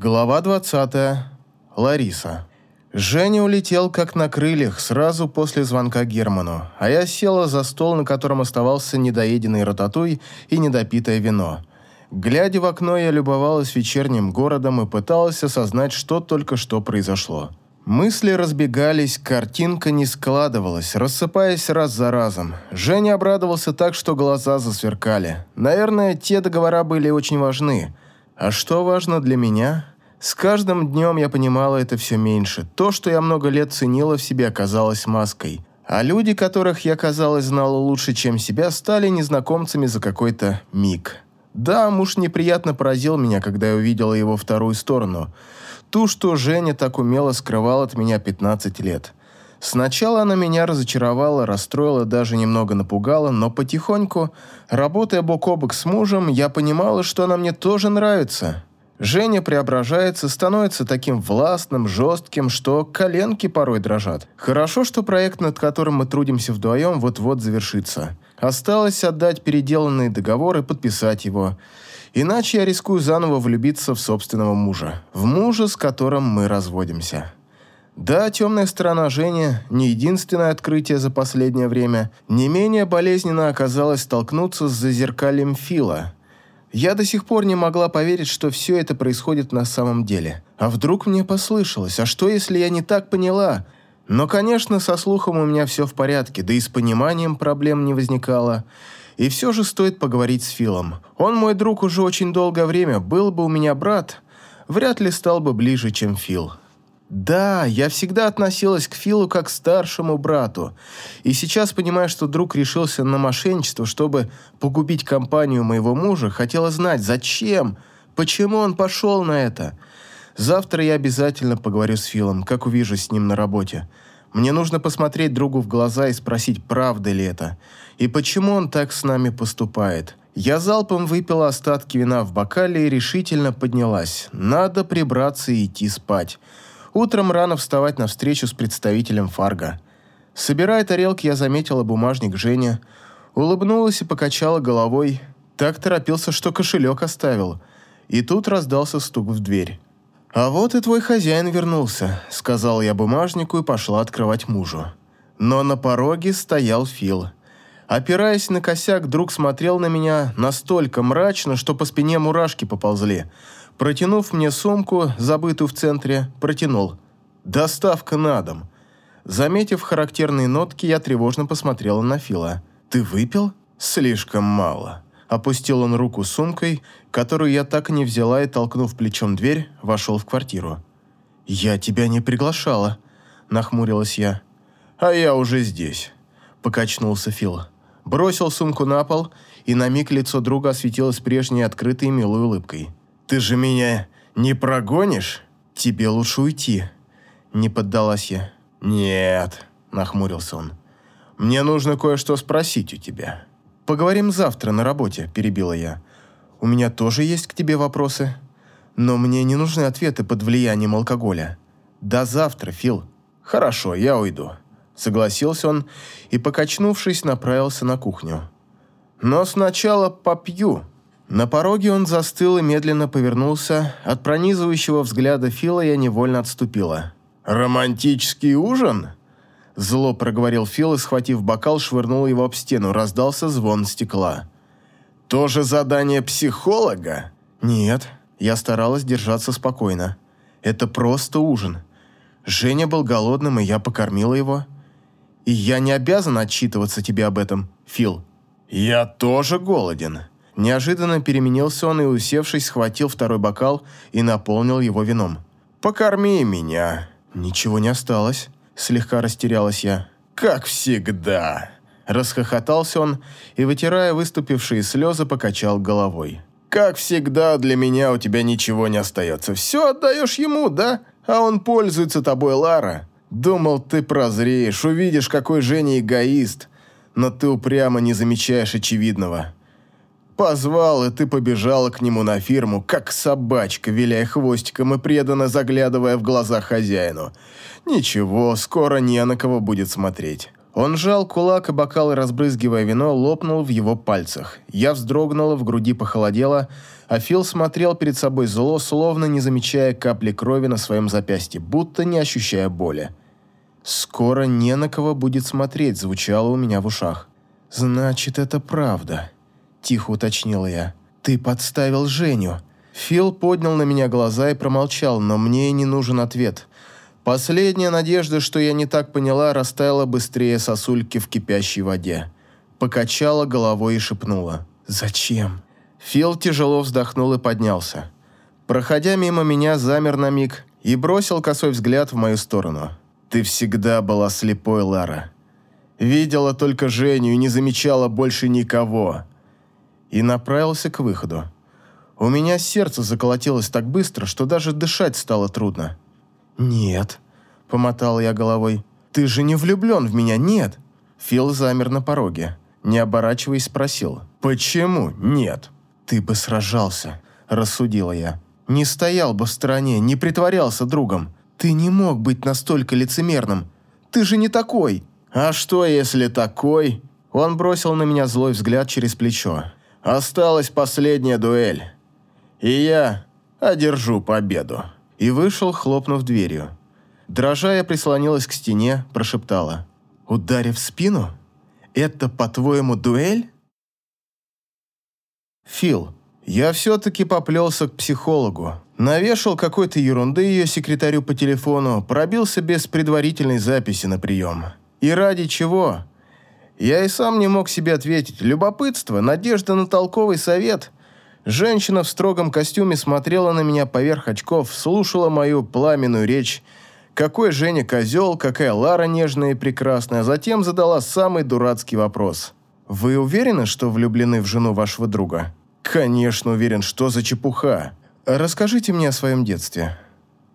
Глава 20. Лариса. Женя улетел как на крыльях сразу после звонка Герману, а я села за стол, на котором оставался недоеденный рататуй и недопитое вино. Глядя в окно, я любовалась вечерним городом и пыталась осознать, что только что произошло. Мысли разбегались, картинка не складывалась, рассыпаясь раз за разом. Женя обрадовался так, что глаза засверкали. Наверное, те договора были очень важны – а что важно для меня? С каждым днем я понимала это все меньше. То, что я много лет ценила в себе, оказалось маской. А люди, которых я, казалось, знала лучше, чем себя, стали незнакомцами за какой-то миг. Да, муж неприятно поразил меня, когда я увидела его вторую сторону. Ту, что Женя так умело скрывал от меня 15 лет. Сначала она меня разочаровала, расстроила, даже немного напугала, но потихоньку, работая бок о бок с мужем, я понимала, что она мне тоже нравится. Женя преображается, становится таким властным, жестким, что коленки порой дрожат. Хорошо, что проект, над которым мы трудимся вдвоем, вот-вот завершится. Осталось отдать переделанный договор и подписать его. Иначе я рискую заново влюбиться в собственного мужа. В мужа, с которым мы разводимся. Да, темная сторона Жени – не единственное открытие за последнее время. Не менее болезненно оказалось столкнуться с зазеркальем Фила. Я до сих пор не могла поверить, что все это происходит на самом деле. А вдруг мне послышалось? А что, если я не так поняла? Но, конечно, со слухом у меня все в порядке, да и с пониманием проблем не возникало. И все же стоит поговорить с Филом. Он мой друг уже очень долгое время. Был бы у меня брат, вряд ли стал бы ближе, чем Фил. Да, я всегда относилась к Филу как к старшему брату. И сейчас, понимая, что друг решился на мошенничество, чтобы погубить компанию моего мужа, хотела знать, зачем, почему он пошел на это. Завтра я обязательно поговорю с Филом, как увижу с ним на работе. Мне нужно посмотреть другу в глаза и спросить, правда ли это, и почему он так с нами поступает. Я залпом выпила остатки вина в бокале и решительно поднялась. Надо прибраться и идти спать. Утром рано вставать на встречу с представителем Фарго. Собирая тарелки, я заметила бумажник Женя, улыбнулась и покачала головой. Так торопился, что кошелек оставил. И тут раздался стук в дверь. «А вот и твой хозяин вернулся», — сказал я бумажнику и пошла открывать мужу. Но на пороге стоял Фил. Опираясь на косяк, друг смотрел на меня настолько мрачно, что по спине мурашки поползли — Протянув мне сумку, забытую в центре, протянул. «Доставка на дом». Заметив характерные нотки, я тревожно посмотрела на Фила. «Ты выпил?» «Слишком мало». Опустил он руку сумкой, которую я так и не взяла, и, толкнув плечом дверь, вошел в квартиру. «Я тебя не приглашала», – нахмурилась я. «А я уже здесь», – покачнулся Фил. Бросил сумку на пол, и на миг лицо друга осветилось прежней открытой милой улыбкой. «Ты же меня не прогонишь? Тебе лучше уйти». Не поддалась я. «Нет», – нахмурился он. «Мне нужно кое-что спросить у тебя». «Поговорим завтра на работе», – перебила я. «У меня тоже есть к тебе вопросы. Но мне не нужны ответы под влиянием алкоголя. До завтра, Фил». «Хорошо, я уйду», – согласился он и, покачнувшись, направился на кухню. «Но сначала попью». На пороге он застыл и медленно повернулся. От пронизывающего взгляда Фила я невольно отступила. «Романтический ужин?» Зло проговорил Фил и, схватив бокал, швырнул его об стену. Раздался звон стекла. «Тоже задание психолога?» «Нет». Я старалась держаться спокойно. «Это просто ужин. Женя был голодным, и я покормила его. И я не обязан отчитываться тебе об этом, Фил». «Я тоже голоден», Неожиданно переменился он и, усевшись, схватил второй бокал и наполнил его вином. «Покорми меня». «Ничего не осталось», – слегка растерялась я. «Как всегда». Расхохотался он и, вытирая выступившие слезы, покачал головой. «Как всегда, для меня у тебя ничего не остается. Все отдаешь ему, да? А он пользуется тобой, Лара. Думал, ты прозреешь, увидишь, какой Женя эгоист. Но ты упрямо не замечаешь очевидного. Позвал, и ты побежала к нему на фирму, как собачка, виляя хвостиком и преданно заглядывая в глаза хозяину. Ничего, скоро не на кого будет смотреть. Он сжал кулак, и бокал, разбрызгивая вино, лопнул в его пальцах. Я вздрогнула, в груди похолодело, а Фил смотрел перед собой зло, словно не замечая капли крови на своем запястье, будто не ощущая боли. «Скоро не на кого будет смотреть», звучало у меня в ушах. «Значит, это правда», – тихо уточнила я. «Ты подставил Женю». Фил поднял на меня глаза и промолчал, но мне не нужен ответ. Последняя надежда, что я не так поняла, растаяла быстрее сосульки в кипящей воде. Покачала головой и шепнула. «Зачем?» Фил тяжело вздохнул и поднялся. Проходя мимо меня, замер на миг и бросил косой взгляд в мою сторону. «Ты всегда была слепой, Лара. Видела только Женю и не замечала больше никого». И направился к выходу. У меня сердце заколотилось так быстро, что даже дышать стало трудно. «Нет», — помотал я головой. «Ты же не влюблен в меня, нет?» Фил замер на пороге. Не оборачиваясь, спросил. «Почему нет?» «Ты бы сражался», — рассудила я. «Не стоял бы в стороне, не притворялся другом. Ты не мог быть настолько лицемерным. Ты же не такой». «А что, если такой?» Он бросил на меня злой взгляд через плечо. «Осталась последняя дуэль и я одержу победу». И вышел, хлопнув дверью. Дрожа, я прислонилась к стене, прошептала. «Ударив спину? Это, по-твоему, дуэль?» Фил, я все-таки поплелся к психологу. Навешал какой-то ерунды ее секретарю по телефону, пробился без предварительной записи на прием. И ради чего? Я и сам не мог себе ответить. Любопытство, надежда на толковый совет – Женщина в строгом костюме смотрела на меня поверх очков, слушала мою пламенную речь. Какой Женя козел, какая Лара нежная и прекрасная, затем задала самый дурацкий вопрос. «Вы уверены, что влюблены в жену вашего друга?» «Конечно уверен, что за чепуха. Расскажите мне о своем детстве.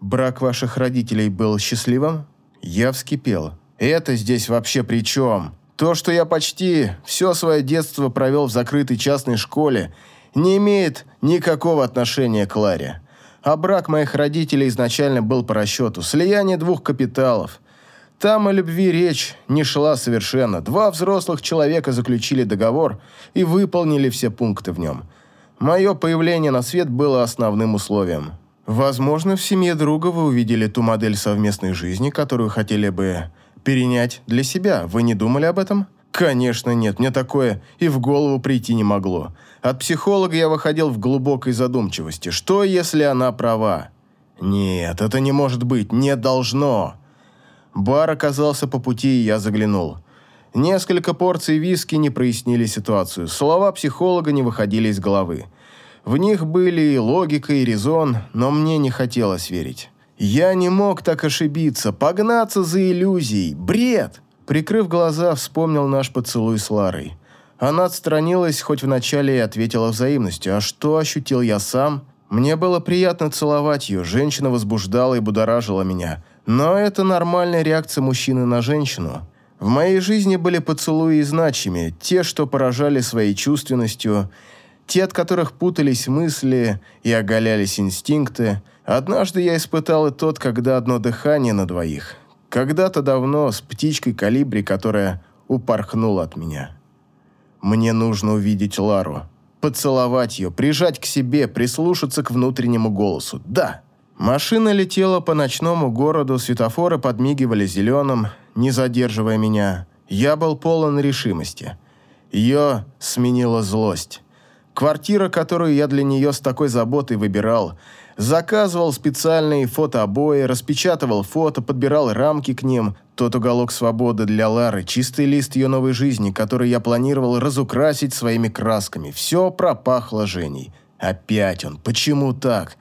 Брак ваших родителей был счастливым?» Я вскипел. «Это здесь вообще при чем? То, что я почти все свое детство провел в закрытой частной школе – не имеет никакого отношения к Ларе. А брак моих родителей изначально был по расчету. Слияние двух капиталов. Там о любви речь не шла совершенно. Два взрослых человека заключили договор и выполнили все пункты в нем. Мое появление на свет было основным условием. Возможно, в семье друга вы увидели ту модель совместной жизни, которую хотели бы перенять для себя. Вы не думали об этом? Конечно нет, мне такое и в голову прийти не могло. От психолога я выходил в глубокой задумчивости. Что, если она права? Нет, это не может быть, не должно. Бар оказался по пути, и я заглянул. Несколько порций виски не прояснили ситуацию. Слова психолога не выходили из головы. В них были и логика, и резон, но мне не хотелось верить. Я не мог так ошибиться, погнаться за иллюзией. Бред! Прикрыв глаза, вспомнил наш поцелуй с Ларой. Она отстранилась, хоть вначале и ответила взаимностью. А что ощутил я сам? Мне было приятно целовать ее, женщина возбуждала и будоражила меня. Но это нормальная реакция мужчины на женщину. В моей жизни были поцелуи и значимые, те, что поражали своей чувственностью, те, от которых путались мысли и оголялись инстинкты. Однажды я испытал и тот, когда одно дыхание на двоих. Когда-то давно с птичкой калибри, которая упорхнула от меня. Мне нужно увидеть Лару, поцеловать ее, прижать к себе, прислушаться к внутреннему голосу. Да. Машина летела по ночному городу, светофоры подмигивали зеленым, не задерживая меня. Я был полон решимости. Ее сменила злость. Квартира, которую я для нее с такой заботой выбирал – Заказывал специальные фотообои, распечатывал фото, подбирал рамки к ним. Тот уголок свободы для Лары, чистый лист ее новой жизни, который я планировал разукрасить своими красками. Все пропахло Женей. Опять он. Почему так?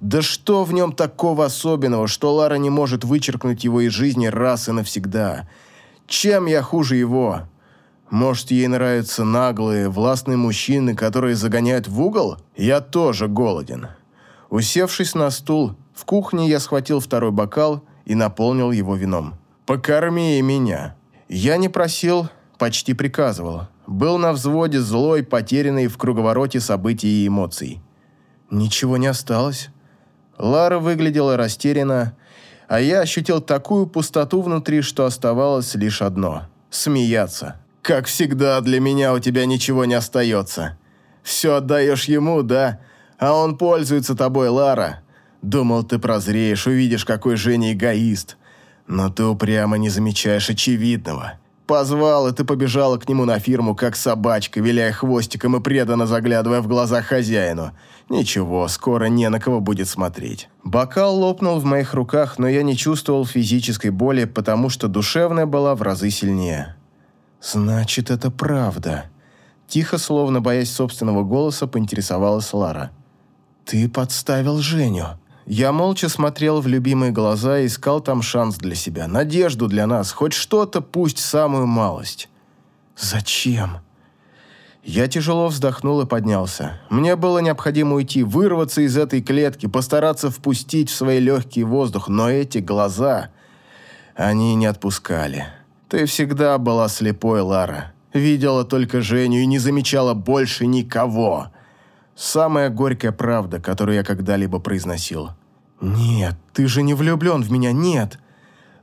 Да что в нем такого особенного, что Лара не может вычеркнуть его из жизни раз и навсегда? Чем я хуже его? Может, ей нравятся наглые, властные мужчины, которые загоняют в угол? Я тоже голоден. Усевшись на стул, в кухне я схватил второй бокал и наполнил его вином. «Покорми меня!» Я не просил, почти приказывал. Был на взводе злой, потерянный в круговороте событий и эмоций. Ничего не осталось. Лара выглядела растерянно, а я ощутил такую пустоту внутри, что оставалось лишь одно Смеяться. Как всегда, для меня у тебя ничего не остается. Все отдаешь ему, да? А он пользуется тобой, Лара. Думал, ты прозреешь, увидишь, какой Женя эгоист. Но ты упрямо не замечаешь очевидного. Позвал, и ты побежала к нему на фирму, как собачка, виляя хвостиком и преданно заглядывая в глаза хозяину. Ничего, скоро не на кого будет смотреть. Бокал лопнул в моих руках, но я не чувствовал физической боли, потому что душевная была в разы сильнее. «Значит, это правда». Тихо, словно боясь собственного голоса, поинтересовалась Лара. «Ты подставил Женю». Я молча смотрел в любимые глаза и искал там шанс для себя, надежду для нас, хоть что-то, пусть самую малость. «Зачем?» Я тяжело вздохнул и поднялся. Мне было необходимо уйти, вырваться из этой клетки, постараться впустить в свои легкие воздух, но эти глаза... Они не отпускали. Ты всегда была слепой, Лара. Видела только Женю и не замечала больше никого. Самая горькая правда, которую я когда-либо произносил. «Нет, ты же не влюблен в меня, нет!»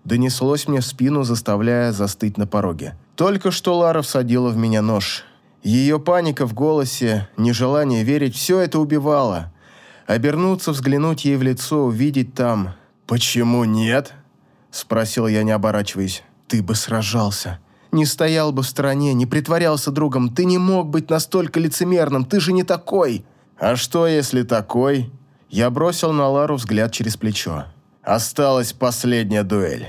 Донеслось мне в спину, заставляя застыть на пороге. Только что Лара всадила в меня нож. Ее паника в голосе, нежелание верить, все это убивало. Обернуться, взглянуть ей в лицо, увидеть там... «Почему нет?» – спросил я, не оборачиваясь. «Ты бы сражался. Не стоял бы в стороне, не притворялся другом. Ты не мог быть настолько лицемерным, ты же не такой!» «А что, если такой?» Я бросил на Лару взгляд через плечо. «Осталась последняя дуэль,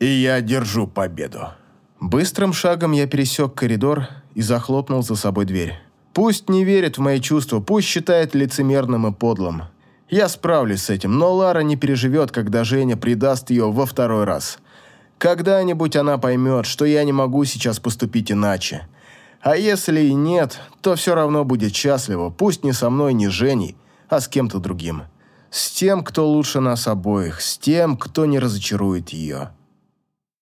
и я держу победу». Быстрым шагом я пересек коридор и захлопнул за собой дверь. Пусть не верит в мои чувства, пусть считает лицемерным и подлым. Я справлюсь с этим, но Лара не переживет, когда Женя предаст ее во второй раз. Когда-нибудь она поймет, что я не могу сейчас поступить иначе. А если и нет, то все равно будет счастлива, пусть не со мной, не с Женей, а с кем-то другим. С тем, кто лучше нас обоих, с тем, кто не разочарует ее».